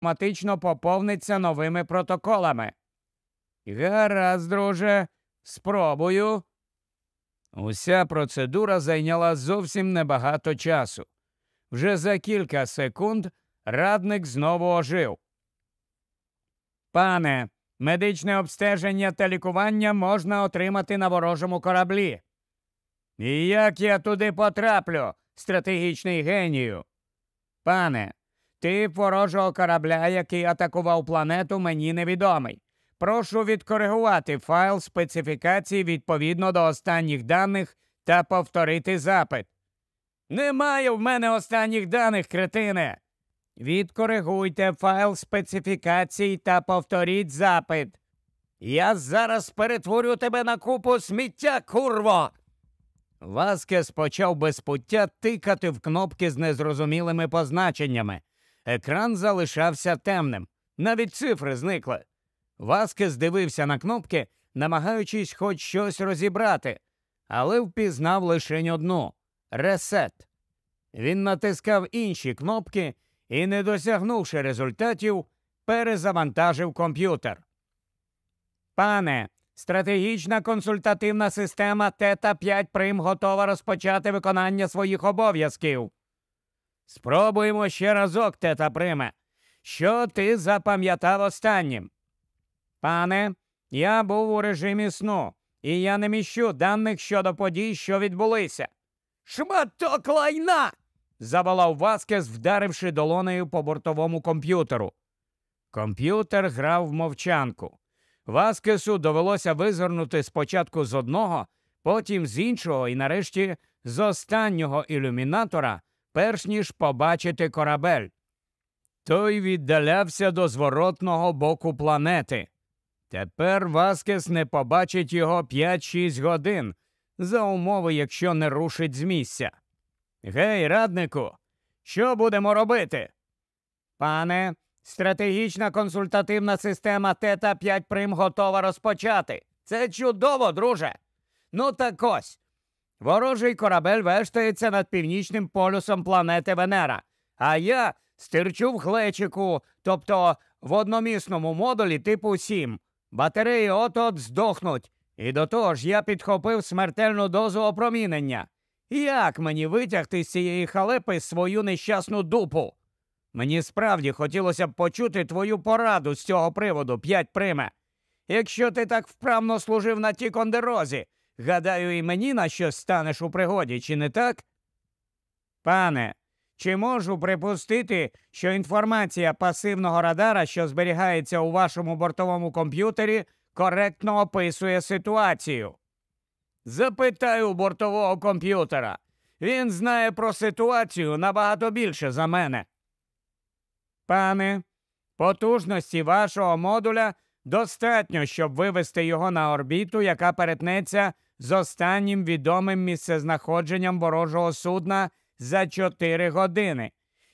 автоматично поповниться новими протоколами. Гаразд, друже, спробую. Уся процедура зайняла зовсім небагато часу. Вже за кілька секунд радник знову ожив. Пане, медичне обстеження та лікування можна отримати на ворожому кораблі. І як я туди потраплю, стратегічний генію? Пане, тип ворожого корабля, який атакував планету, мені невідомий. Прошу відкоригувати файл специфікацій відповідно до останніх даних та повторити запит. Немає в мене останніх даних, кретине. Відкоригуйте файл специфікацій та повторіть запит. Я зараз перетворю тебе на купу сміття, курво. Васкес почав без пуття тикати в кнопки з незрозумілими позначеннями. Екран залишався темним, навіть цифри зникли. Васкес дивився на кнопки, намагаючись хоч щось розібрати, але впізнав лише одну ресет. Він натискав інші кнопки і, не досягнувши результатів, перезавантажив комп'ютер. Пане, стратегічна консультативна система Тета 5 Прим готова розпочати виконання своїх обов'язків. Спробуємо ще разок, Тета Приме. Що ти запам'ятав останнім? Пане, я був у режимі сну, і я не міщу даних щодо подій, що відбулися. Шматок лайна. заволав Васкес, вдаривши долонею по бортовому комп'ютеру. Комп'ютер грав в мовчанку. Васкесу довелося визирнути спочатку з одного, потім з іншого і нарешті з останнього ілюмінатора, перш ніж побачити корабель. Той віддалявся до зворотного боку планети. Тепер Васкес не побачить його 5-6 годин, за умови, якщо не рушить з місця. Гей, раднику, що будемо робити? Пане, стратегічна консультативна система Тета 5 Прим готова розпочати. Це чудово, друже. Ну так ось. Ворожий корабель вештається над північним полюсом планети Венера, а я стирчу в глечику, тобто в одномісному модулі типу 7. Батареї от-от здохнуть, і до того ж я підхопив смертельну дозу опромінення. Як мені витягти з цієї халепи свою нещасну дупу? Мені справді хотілося б почути твою пораду з цього приводу, п'ять приме. Якщо ти так вправно служив на тій кондерозі, гадаю, і мені на щось станеш у пригоді, чи не так? Пане, чи можу припустити, що інформація пасивного радара, що зберігається у вашому бортовому комп'ютері, коректно описує ситуацію? Запитаю бортового комп'ютера. Він знає про ситуацію набагато більше за мене. Пане, потужності вашого модуля достатньо, щоб вивести його на орбіту, яка перетнеться з останнім відомим місцезнаходженням ворожого судна за 4 години.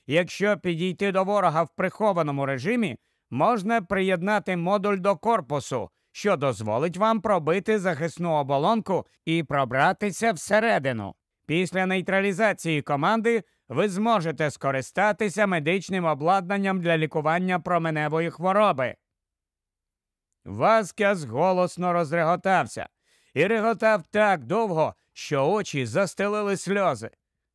Якщо підійти до ворога в прихованому режимі, можна приєднати модуль до корпусу, що дозволить вам пробити захисну оболонку і пробратися всередину. Після нейтралізації команди ви зможете скористатися медичним обладнанням для лікування променевої хвороби. Васкяс голосно розреготався і реготав так довго, що очі застелили сльози.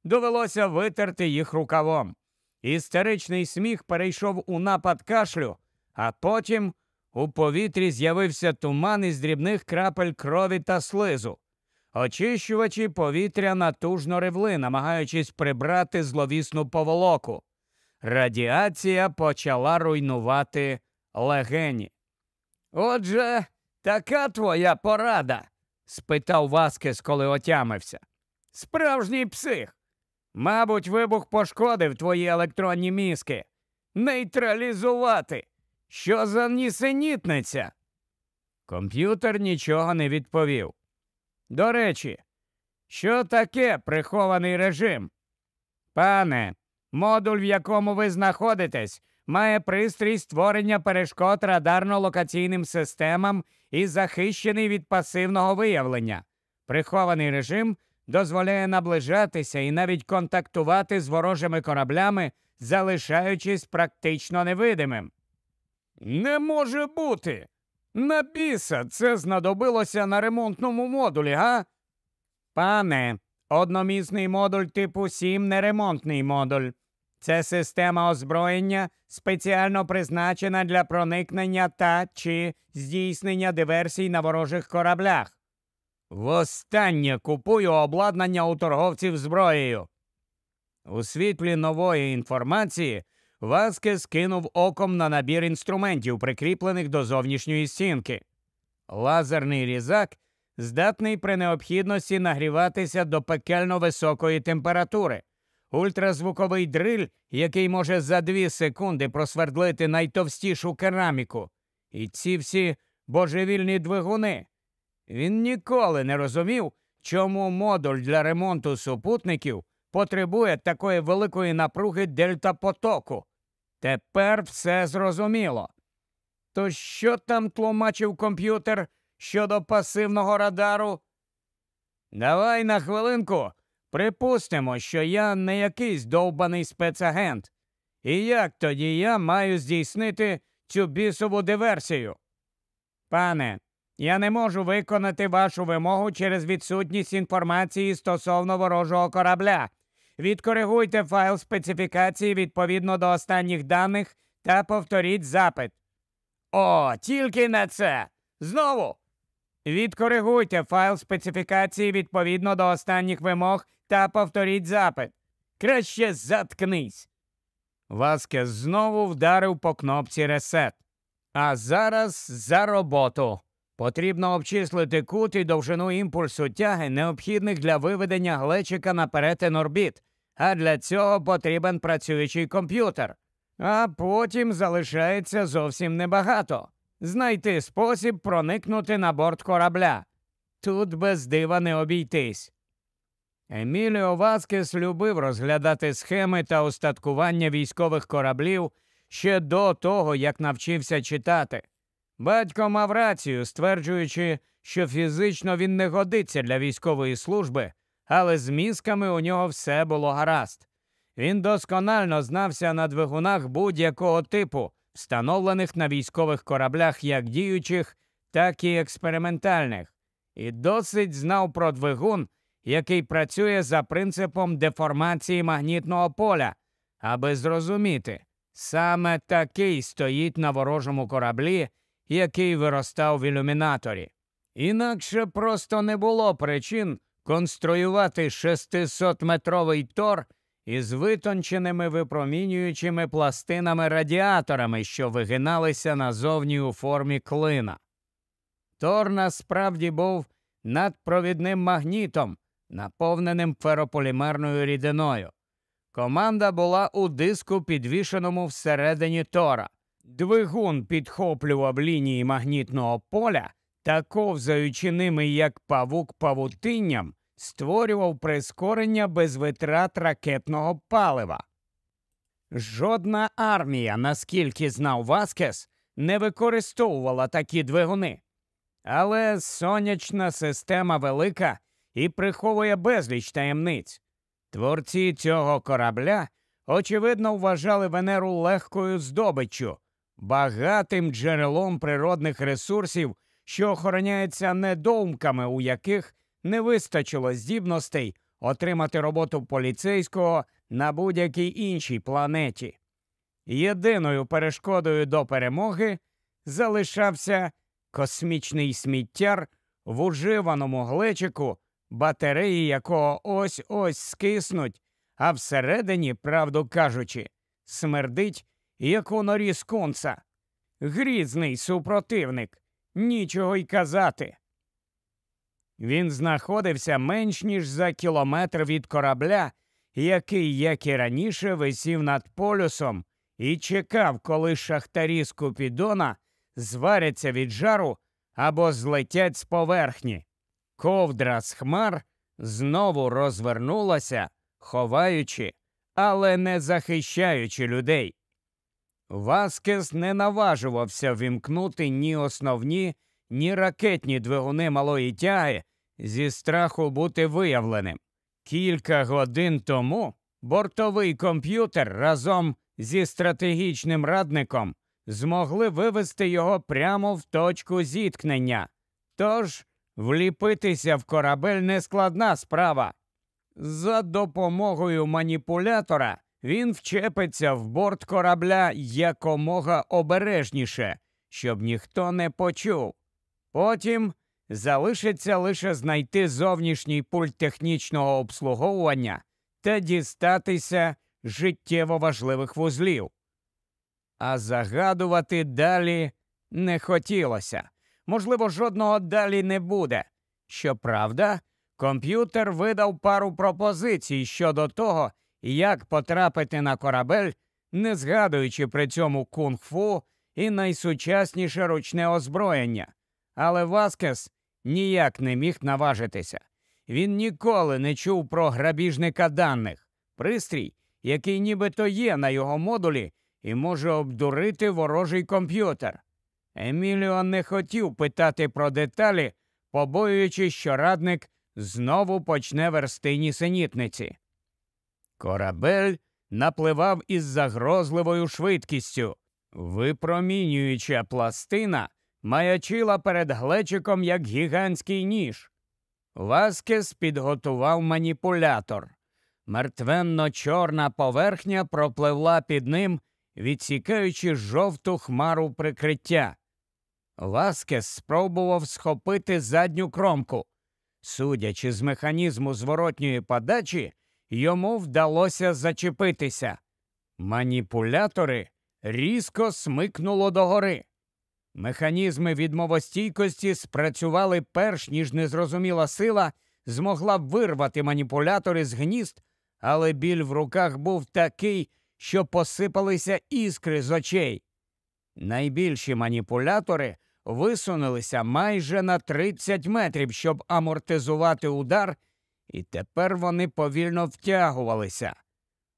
Довелося витерти їх рукавом. Істеричний сміх перейшов у напад кашлю, а потім у повітрі з'явився туман із дрібних крапель крові та слизу. Очищувачі повітря натужно ревли, намагаючись прибрати зловісну поволоку. Радіація почала руйнувати легені. Отже, така твоя порада? Спитав Васкес, коли отямився. Справжній псих. Мабуть, вибух пошкодив твої електронні мізки. Нейтралізувати. Що за нісенітниця? Комп'ютер нічого не відповів. До речі, що таке прихований режим? Пане, модуль, в якому ви знаходитесь, має пристрій створення перешкод радарно-локаційним системам і захищений від пасивного виявлення. Прихований режим дозволяє наближатися і навіть контактувати з ворожими кораблями залишаючись практично невидимим. Не може бути. На біса це знадобилося на ремонтному модулі, га? Пане, одномісний модуль типу 7 не ремонтний модуль. Це система озброєння, спеціально призначена для проникнення та чи здійснення диверсій на ворожих кораблях. Востаннє купую обладнання у торговців зброєю. У світлі нової інформації Васкес кинув оком на набір інструментів, прикріплених до зовнішньої стінки. Лазерний різак здатний при необхідності нагріватися до пекельно високої температури. Ультразвуковий дриль, який може за дві секунди просвердлити найтовстішу кераміку. І ці всі божевільні двигуни. Він ніколи не розумів, чому модуль для ремонту супутників потребує такої великої напруги дельта потоку. Тепер все зрозуміло. То що там тлумачив комп'ютер щодо пасивного радару? Давай на хвилинку припустимо, що я не якийсь довбаний спецагент. І як тоді я маю здійснити цю бісову диверсію? Пане, я не можу виконати вашу вимогу через відсутність інформації стосовно ворожого корабля. Відкоригуйте файл специфікації відповідно до останніх даних та повторіть запит. О, тільки на це. Знову. Відкоригуйте файл специфікації відповідно до останніх вимог та повторіть запит. Краще заткнись. Васкес знову вдарив по кнопці ресет. А зараз за роботу. Потрібно обчислити кут і довжину імпульсу тяги, необхідних для виведення глечика на перетин орбіт, а для цього потрібен працюючий комп'ютер. А потім залишається зовсім небагато знайти спосіб проникнути на борт корабля. Тут без дива не обійтись. Еміліо Васкес любив розглядати схеми та устаткування військових кораблів ще до того, як навчився читати. Батько мав рацію, стверджуючи, що фізично він не годиться для військової служби, але з мізками у нього все було гаразд. Він досконально знався на двигунах будь-якого типу, встановлених на військових кораблях як діючих, так і експериментальних, і досить знав про двигун, який працює за принципом деформації магнітного поля, аби зрозуміти, саме такий стоїть на ворожому кораблі, який виростав в ілюмінаторі. Інакше просто не було причин конструювати 600-метровий тор із витонченими випромінюючими пластинами радіаторами, що вигиналися назовні у формі клина. Тор насправді був надпровідним магнітом, наповненим ферополімерною рідиною. Команда була у диску, підвішеному всередині тора. Двигун підхоплював лінії магнітного поля та, ковзаючи ними як павук павутинням, створював прискорення без витрат ракетного палива. Жодна армія, наскільки знав Васкес, не використовувала такі двигуни. Але сонячна система велика і приховує безліч таємниць. Творці цього корабля, очевидно, вважали Венеру легкою здобиччю, багатим джерелом природних ресурсів, що охороняється недоумками, у яких не вистачило здібностей отримати роботу поліцейського на будь-якій іншій планеті. Єдиною перешкодою до перемоги залишався космічний сміттяр в уживаному глечику, батареї якого ось ось скиснуть, а всередині, правду кажучи, смердить, як у норі скунса. Грізний супротивник, нічого й казати. Він знаходився менш ніж за кілометр від корабля, який, як і раніше, висів над полюсом і чекав, коли шахтарі з Купідона зваряться від жару або злетять з поверхні. Ковдра з хмар знову розвернулася, ховаючи, але не захищаючи людей. Васкес не наважувався вімкнути ні основні, ні ракетні двигуни малої тяги зі страху бути виявленим. Кілька годин тому бортовий комп'ютер разом зі стратегічним радником змогли вивести його прямо в точку зіткнення. Тож вліпитися в корабель нескладна справа. За допомогою маніпулятора він вчепиться в борт корабля якомога обережніше, щоб ніхто не почув. Потім залишиться лише знайти зовнішній пульт технічного обслуговування та дістатися життєво важливих вузлів. А загадувати далі не хотілося. Можливо, жодного далі не буде. Щоправда, комп'ютер видав пару пропозицій щодо того, як потрапити на корабель, не згадуючи при цьому кунг-фу і найсучасніше ручне озброєння. Але Васкес ніяк не міг наважитися. Він ніколи не чув про грабіжника даних, пристрій, який нібито є на його модулі і може обдурити ворожий комп'ютер. Еміліо не хотів питати про деталі, побоюючись, що радник знову почне версти нісенітниці. Корабель напливав із загрозливою швидкістю. Випромінююча пластина маячила перед глечиком як гігантський ніж. Васкес підготував маніпулятор. Мертвенно чорна поверхня пропливла під ним, відсікаючи жовту хмару прикриття. Васкес спробував схопити задню кромку. Судячи з механізму зворотньої подачі, йому вдалося зачепитися. Маніпулятори різко смикнуло догори. Механізми відмовостійкості спрацювали перш ніж незрозуміла сила змогла вирвати маніпулятори з гнізд, але біль в руках був такий, що посипалися іскри з очей. Найбільші маніпулятори висунулися майже на 30 метрів, щоб амортизувати удар, і тепер вони повільно втягувалися.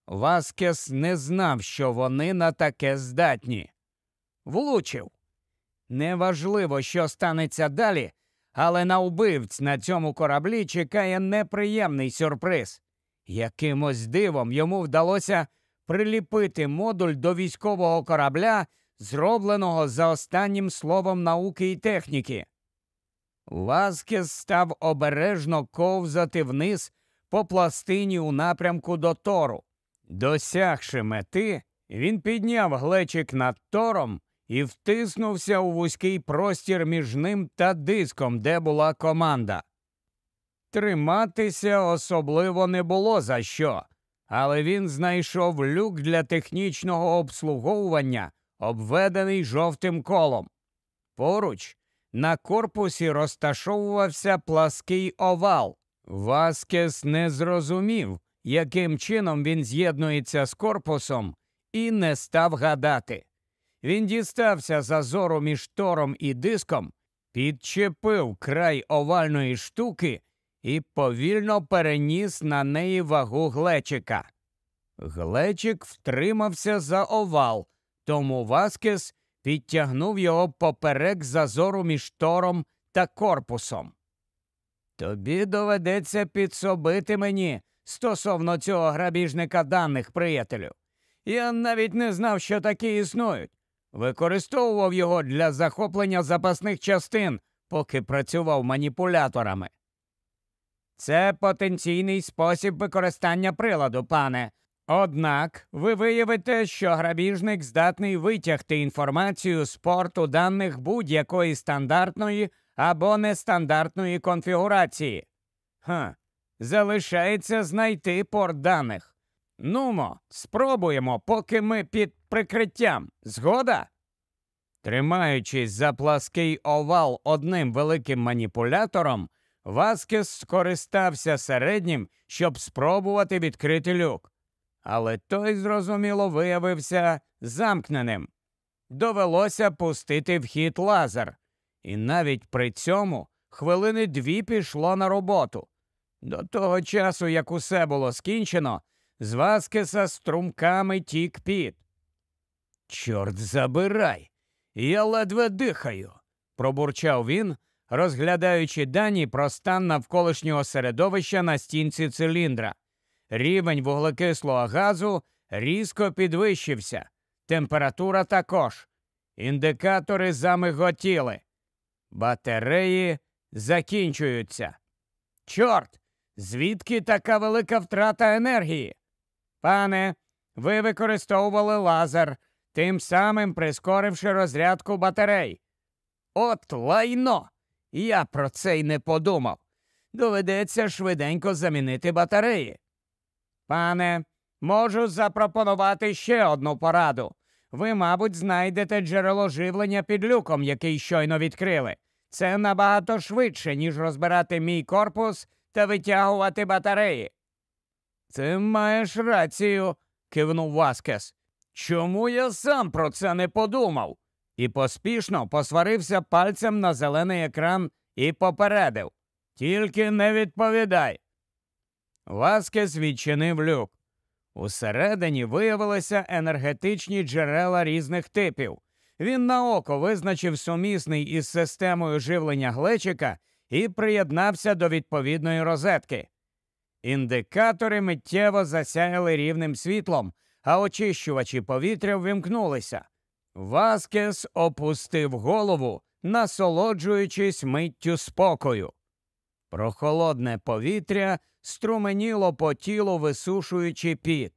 Васкес не знав, що вони на таке здатні. Влучив. Неважливо, що станеться далі, але на вбивць на цьому кораблі чекає неприємний сюрприз. Якимось дивом йому вдалося приліпити модуль до військового корабля, зробленого за останнім словом науки і техніки. Васкес став обережно ковзати вниз по пластині у напрямку до Тору. Досягши мети, він підняв глечик над Тором і втиснувся у вузький простір між ним та диском, де була команда. Триматися особливо не було за що, але він знайшов люк для технічного обслуговування, обведений жовтим колом. Поруч на корпусі розташовувався плаский овал. Васкес не зрозумів, яким чином він з'єднується з корпусом, і не став гадати. Він дістався зазору між тором і диском, підчепив край овальної штуки і повільно переніс на неї вагу глечика. Глечик втримався за овал, тому Васкес підтягнув його поперек зазору між тором та корпусом. Тобі доведеться підсобити мені стосовно цього грабіжника даних, приятелю. Я навіть не знав, що такі існують. Використовував його для захоплення запасних частин, поки працював маніпуляторами. Це потенційний спосіб використання приладу, пане. Однак ви виявите, що грабіжник здатний витягти інформацію з порту даних будь-якої стандартної або нестандартної конфігурації. Ха, залишається знайти порт даних. Нумо, спробуємо, поки ми під прикриттям. Згода? Тримаючись за плаский овал одним великим маніпулятором, Васкес скористався середнім, щоб спробувати відкрити люк. Але той, зрозуміло, виявився замкненим. Довелося пустити в хід лазер, і навіть при цьому хвилини дві пішло на роботу. До того часу, як усе було скінчено, з Васкеса струмками тік піт. Чорт забирай! Я ледве дихаю, пробурчав він, розглядаючи дані про стан навколишнього середовища на стінці циліндра. Рівень вуглекислого газу різко підвищився. Температура також. Індикатори замиготіли. Батареї закінчуються. Чорт! Звідки така велика втрата енергії? Пане, ви використовували лазер, тим самим прискоривши розрядку батарей. От лайно! Я про це й не подумав. Доведеться швиденько замінити батареї. Пане, можу запропонувати ще одну пораду. Ви, мабуть, знайдете джерело живлення під люком, який щойно відкрили. Це набагато швидше, ніж розбирати мій корпус та витягувати батареї. Ти маєш рацію, кивнув Васкес. Чому я сам про це не подумав? І поспішно посварився пальцем на зелений екран і попередив. Тільки не відповідай. Васкес відчинив люк. Усередині виявилися енергетичні джерела різних типів. Він на око визначив сумісний із системою живлення глечика і приєднався до відповідної розетки. Індикатори миттєво засяяли рівним світлом, а очищувачі повітря ввімкнулися. Васкес опустив голову, насолоджуючись миттю спокою. Прохолодне повітря струменіло по тілу, висушуючи піт.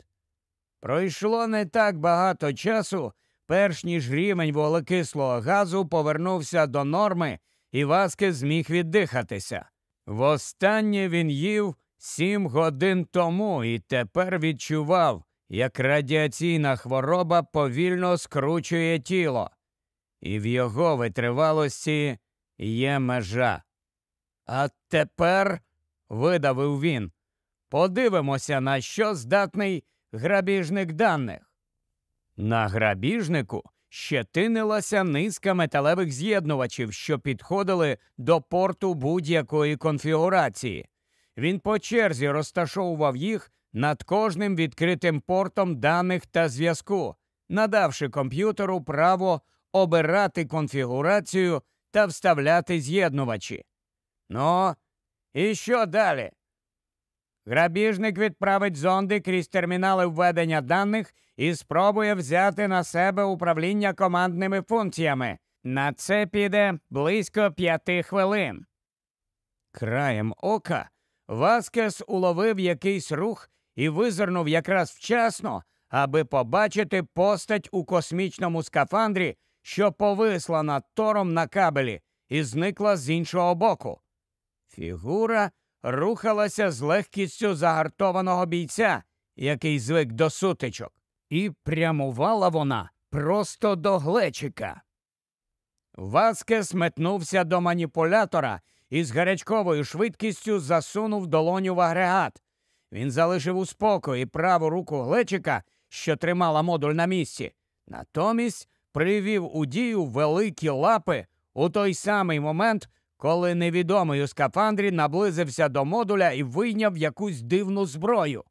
Пройшло не так багато часу, перш ніж рівень вуглекислого газу повернувся до норми, і Васкес зміг віддихатися. Востаннє він їв сім годин тому і тепер відчував, як радіаційна хвороба повільно скручує тіло, і в його витривалості є межа. А тепер, видавив він, подивимося, на що здатний грабіжник даних. На грабіжнику щетинилася низка металевих з'єднувачів, що підходили до порту будь-якої конфігурації. Він по черзі розташовував їх над кожним відкритим портом даних та зв'язку, надавши комп'ютеру право обирати конфігурацію та вставляти з'єднувачі. Ну, і що далі? Грабіжник відправить зонди крізь термінали введення даних і спробує взяти на себе управління командними функціями. На це піде близько п'яти хвилин. Краєм ока Васкес уловив якийсь рух і визирнув якраз вчасно, аби побачити постать у космічному скафандрі, що повисла над тором на кабелі і зникла з іншого боку. Фігура рухалася з легкістю загартованого бійця, який звик до сутичок, і прямувала вона просто до глечика. Васкес метнувся до маніпулятора і з гарячковою швидкістю засунув долоню в агрегат. Він залишив у спокої праву руку глечика, що тримала модуль на місці, натомість привів у дію великі лапи у той самий момент, коли невідомий у скафандрі наблизився до модуля і вийняв якусь дивну зброю.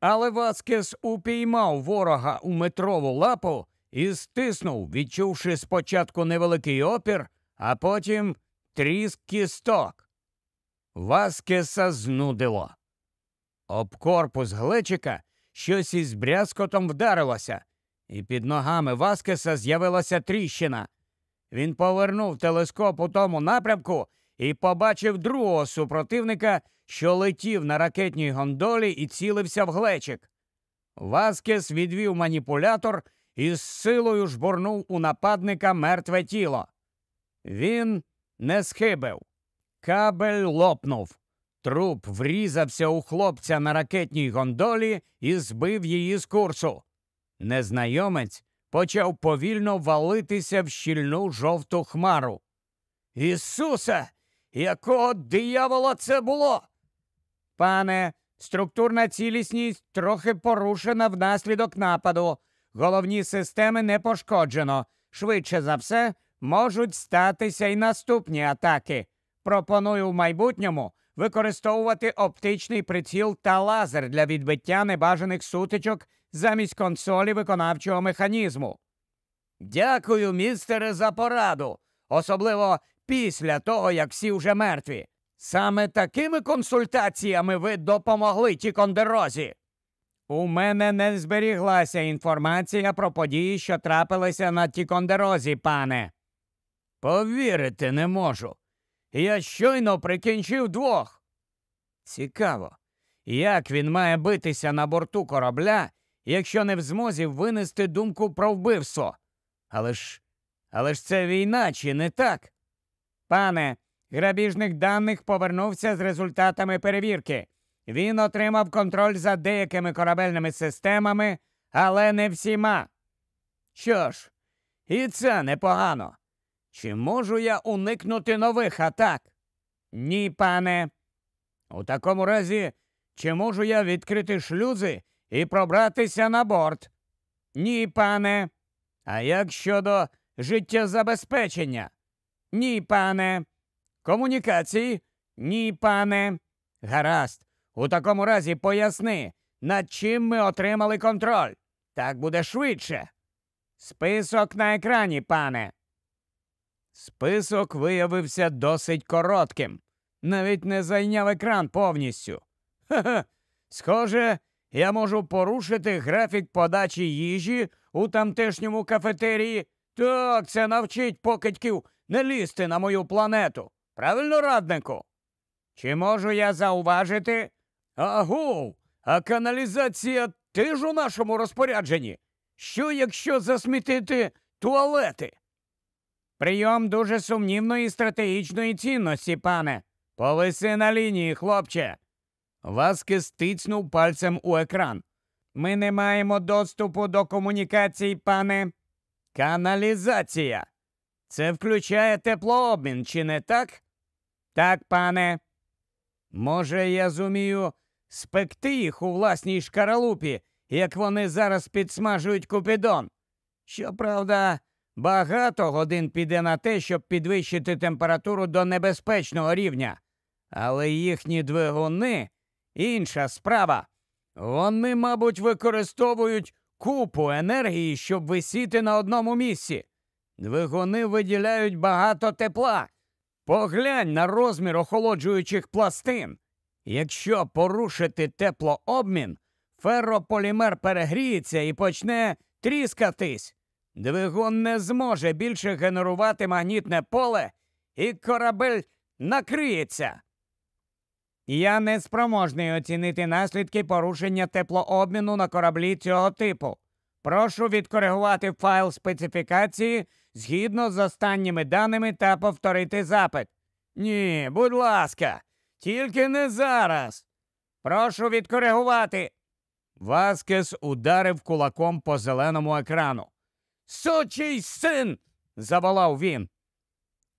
Але Васкес упіймав ворога у метрову лапу і стиснув, відчувши спочатку невеликий опір, а потім тріск кісток. Васкеса знудило. Об корпус глечика щось із брязкотом вдарилося, і під ногами Васкеса з'явилася тріщина. Він повернув телескоп у тому напрямку і побачив другого супротивника, що летів на ракетній гондолі і цілився в глечик. Васкес відвів маніпулятор і з силою жбурнув у нападника мертве тіло. Він не схибив. Кабель лопнув. Труп врізався у хлопця на ракетній гондолі і збив її з курсу. Незнайомець почав повільно валитися в щільну жовту хмару. Ісусе, якого диявола це було? Пане, структурна цілісність трохи порушена внаслідок нападу. Головні системи не пошкоджено. Швидше за все, можуть статися й наступні атаки. Пропоную в майбутньому використовувати оптичний приціл та лазер для відбиття небажаних сутичок замість консолі виконавчого механізму. Дякую, містере, за пораду, особливо після того, як всі вже мертві. Саме такими консультаціями ви допомогли Тікондерозі? У мене не зберіглася інформація про події, що трапилися на Тікондерозі, пане. Повірити не можу. Я щойно прикінчив двох. Цікаво, як він має битися на борту корабля, якщо не в змозі винести думку про вбивство. Але ж, але ж це війна, чи не так? Пане, грабіжник даних повернувся з результатами перевірки. Він отримав контроль за деякими корабельними системами, але не всіма. Що ж, і це непогано. Чи можу я уникнути нових атак? Ні, пане. У такому разі, чи можу я відкрити шлюзи і пробратися на борт? Ні, пане. А як щодо життєзабезпечення? Ні, пане. Комунікації? Ні, пане. Гаразд. У такому разі поясни, над чим ми отримали контроль. Так буде швидше. Список на екрані, пане. Список виявився досить коротким. Навіть не зайняв екран повністю. Ха-ха. Схоже, я можу порушити графік подачі їжі у тамтешньому кафетерії. Так, це навчить покидьків не лізти на мою планету. Правильно, раднику? Чи можу я зауважити? Агов, а каналізація теж у нашому розпорядженні. Що, якщо засмітити туалети? Прийом дуже сумнівної стратегічної цінності, пане. Повиси на лінії, хлопче. Васкес тицнув пальцем у екран. Ми не маємо доступу до комунікацій, пане. Каналізація. Це включає теплообмін, чи не так? Так, пане. Може, я зумію спекти їх у власній шкаралупі, як вони зараз підсмажують купідон. Щоправда, багато годин піде на те, щоб підвищити температуру до небезпечного рівня. Але їхні двигуни інша справа. Вони, мабуть, використовують купу енергії, щоб висіти на одному місці. Двигуни виділяють багато тепла. Поглянь на розмір охолоджуючих пластин. Якщо порушити теплообмін, феррополімер перегріється і почне тріскатись. Двигун не зможе більше генерувати магнітне поле, і корабель накриється. Я не спроможний оцінити наслідки порушення теплообміну на кораблі цього типу. Прошу відкоригувати файл специфікації згідно з останніми даними та повторити запит. Ні, будь ласка, тільки не зараз. Прошу відкоригувати. Васкес ударив кулаком по зеленому екрану. Сучий син. заволав він.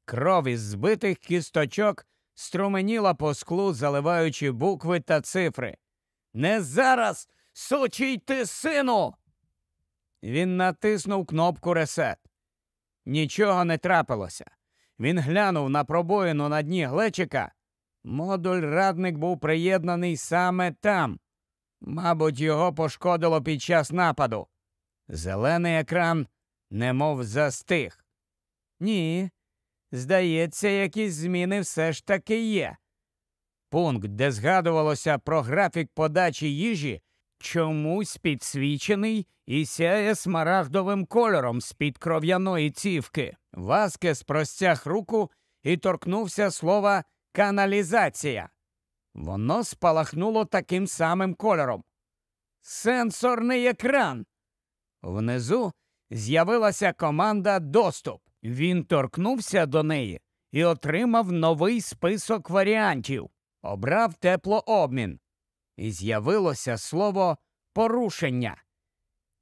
Кров із збитих кісточок струменіла по склу, заливаючи букви та цифри. Не зараз, сучий ти сину. Він натиснув кнопку ресет. Нічого не трапилося. Він глянув на пробоїну на дні глечика. Модуль радник був приєднаний саме там. Мабуть, його пошкодило під час нападу. Зелений екран немов застиг. Ні, здається, якісь зміни все ж таки є. Пункт, де згадувалося про графік подачі їжі, чомусь підсвічений і сяє смарагдовим кольором з-під кров'яної цівки. Васкес простяг руку і торкнувся слова каналізація. Воно спалахнуло таким самим кольором. Сенсорний екран. Внизу з'явилася команда Доступ. Він торкнувся до неї і отримав новий список варіантів. Обрав теплообмін. І з'явилося слово порушення.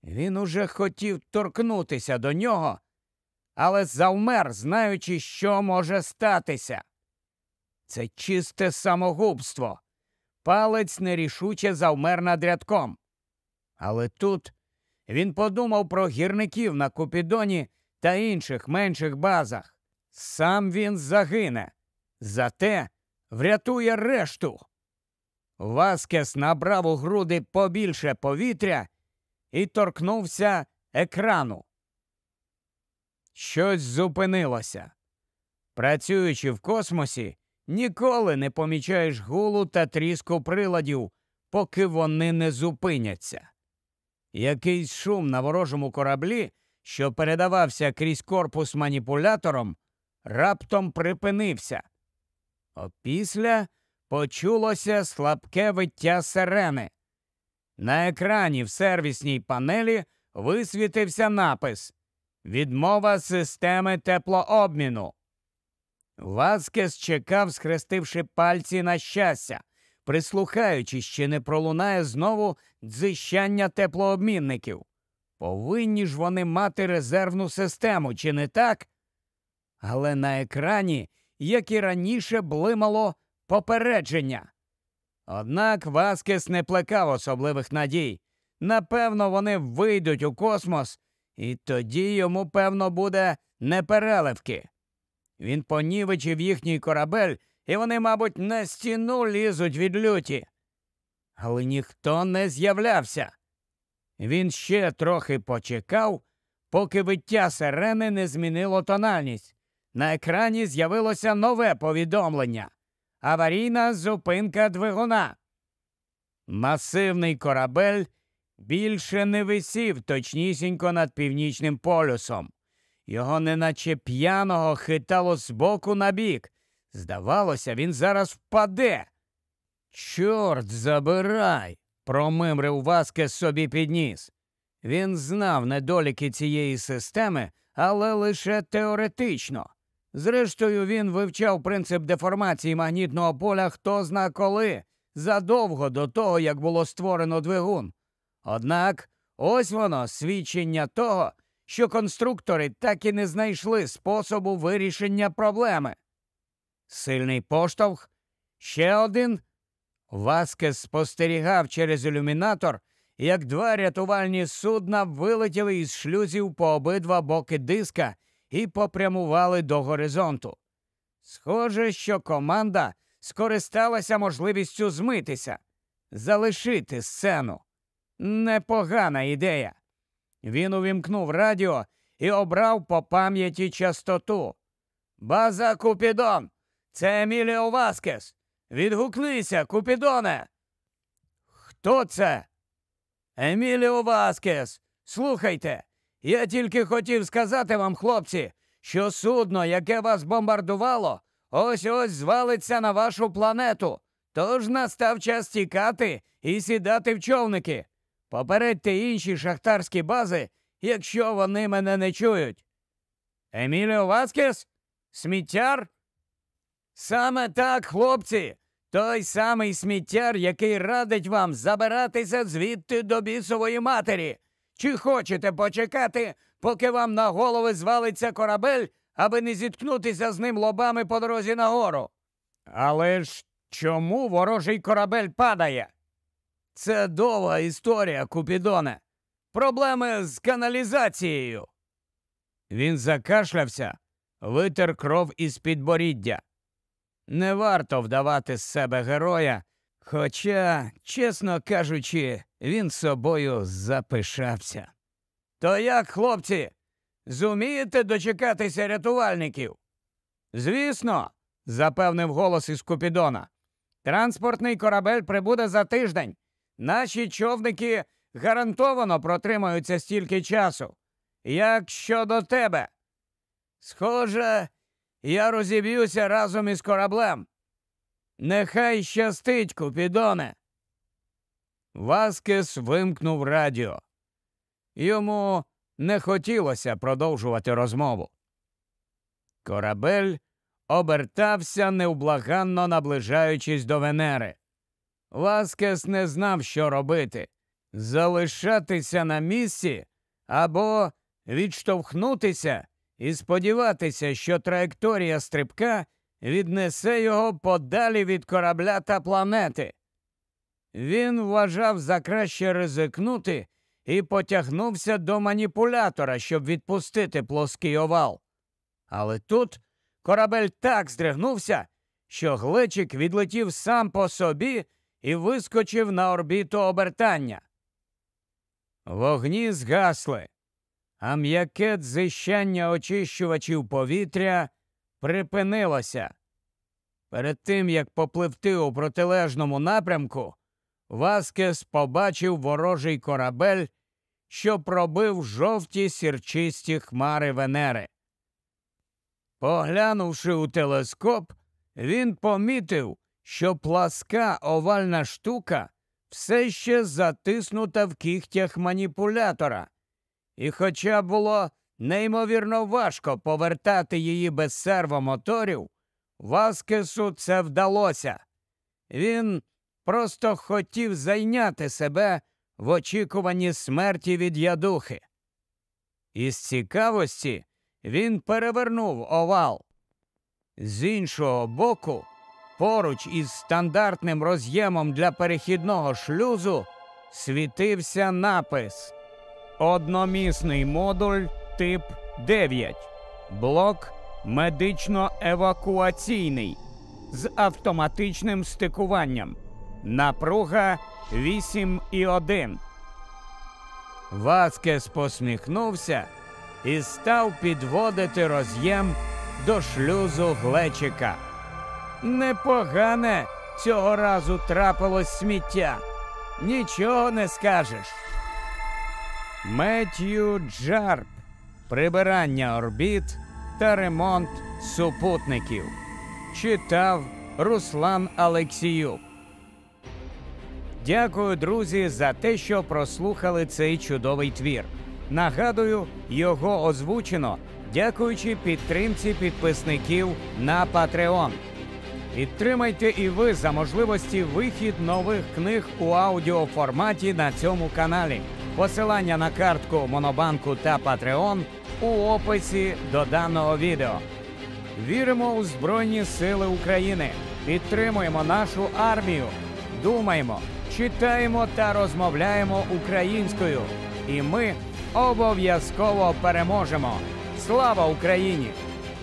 Він уже хотів торкнутися до нього, але завмер, знаючи, що може статися. Це чисте самогубство. Палець нерішуче завмер над рядком. Але тут він подумав про гірників на Купідоні та інших менших базах. Сам він загине, зате врятує решту. Васкес набрав у груди побільше повітря і торкнувся екрану. Щось зупинилося. Працюючи в космосі, Ніколи не помічаєш гулу та тріску приладів, поки вони не зупиняться. Якийсь шум на ворожому кораблі, що передавався крізь корпус маніпулятором, раптом припинився. Опісля почулося слабке виття сирени. На екрані в сервісній панелі висвітився напис Відмова системи теплообміну. Васкес чекав, схрестивши пальці на щастя, прислухаючись, чи не пролунає знову дзищання теплообмінників. Повинні ж вони мати резервну систему, чи не так? Але на екрані, як і раніше, блимало попередження. Однак Васкес не плекав особливих надій. Напевно, вони вийдуть у космос, і тоді йому, певно, буде непереливки. Він понівечив їхній корабель, і вони, мабуть, на стіну лізуть від люті. Але ніхто не з'являвся. Він ще трохи почекав, поки виття сирени не змінило тональність. На екрані з'явилося нове повідомлення аварійна зупинка двигуна. Масивний корабель більше не висів точнісінько над північним полюсом. Його неначе п'яного хитало з боку на бік. Здавалося, він зараз впаде. Чорт забирай, промимрив Васкес собі підніс. Він знав недоліки цієї системи, але лише теоретично. Зрештою, він вивчав принцип деформації магнітного поля хто зна коли, задовго до того, як було створено двигун. Однак ось воно свідчення того, що конструктори так і не знайшли способу вирішення проблеми. Сильний поштовх, ще один. Васкес спостерігав через ілюмінатор, як два рятувальні судна вилетіли із шлюзів по обидва боки диска і попрямували до горизонту. Схоже, що команда скористалася можливістю змитися, залишити сцену. Непогана ідея. Він увімкнув радіо і обрав по пам'яті частоту. База Купідон. Це Еміліо Васкес. Відгукнися, Купідоне. Хто це? Еміліо Васкес. Слухайте, я тільки хотів сказати вам, хлопці, що судно, яке вас бомбардувало, ось ось звалиться на вашу планету. Тож настав час тікати і сідати в човники. Попередьте інші шахтарські бази, якщо вони мене не чують. Еміліо Васкес? Сміттяр? Саме так, хлопці. Той самий сміттяр, який радить вам забиратися звідти до бісової матері. Чи хочете почекати, поки вам на голови звалиться корабель, аби не зіткнутися з ним лобами по дорозі нагору? Але ж чому ворожий корабель падає? Це довга історія, Купідоне. Проблеми з каналізацією. Він закашлявся, витер кров із підборіддя. Не варто вдавати з себе героя, хоча, чесно кажучи, він собою запишався. То як, хлопці, зумієте дочекатися рятувальників? Звісно, запевнив голос із Купідона. Транспортний корабель прибуде за тиждень. Наші човники гарантовано протримаються стільки часу. Як щодо тебе? Схоже, я розіб'юся разом із кораблем. Нехай щастить, Купідоне. Васкес вимкнув радіо. Йому не хотілося продовжувати розмову. Корабель обертався, невблаганно наближаючись до Венери. Васкес не знав, що робити залишатися на місці або відштовхнутися і сподіватися, що траєкторія стрибка віднесе його подалі від корабля та планети. Він вважав за краще ризикнути і потягнувся до маніпулятора, щоб відпустити плоский овал. Але тут корабель так здригнувся, що глечик відлетів сам по собі і вискочив на орбіту обертання. Вогні згасли, а м'яке дзищання очищувачів повітря припинилося. Перед тим як попливти у протилежному напрямку, Васкес побачив ворожий корабель, що пробив жовті сірчисті хмари Венери. Поглянувши у телескоп, він помітив, що пласка овальна штука все ще затиснута в кігтях маніпулятора, і, хоча було неймовірно важко повертати її без сервомоторів, Васкесу це вдалося. Він просто хотів зайняти себе в очікуванні смерті від ядухи. Із цікавості він перевернув овал. З іншого боку, поруч із стандартним роз'ємом для перехідного шлюзу світився напис Одномісний модуль тип 9. Блок медично-евакуаційний з автоматичним стикуванням. Напруга 8,1. Васкес посміхнувся і став підводити роз'єм до шлюзу глечика. Непогане цього разу трапилось сміття. Нічого не скажеш. Меттью Джарп. Прибирання орбіт та ремонт супутників. Читав Руслан Алексіюк. Дякую, друзі, за те, що прослухали цей чудовий твір. Нагадую, його озвучено, дякуючи підтримці підписників на Patreon. Підтримайте і ви за можливості вихід нових книг у аудіоформаті на цьому каналі. Посилання на картку Монобанку та Patreon у описі до даного відео. Віримо у Збройні Сили України. Підтримуємо нашу армію. Думаємо, читаємо та розмовляємо українською. І ми обов'язково переможемо. Слава Україні!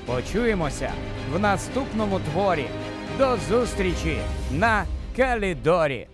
Почуємося в наступному творі. До зустрічі на Калідорі!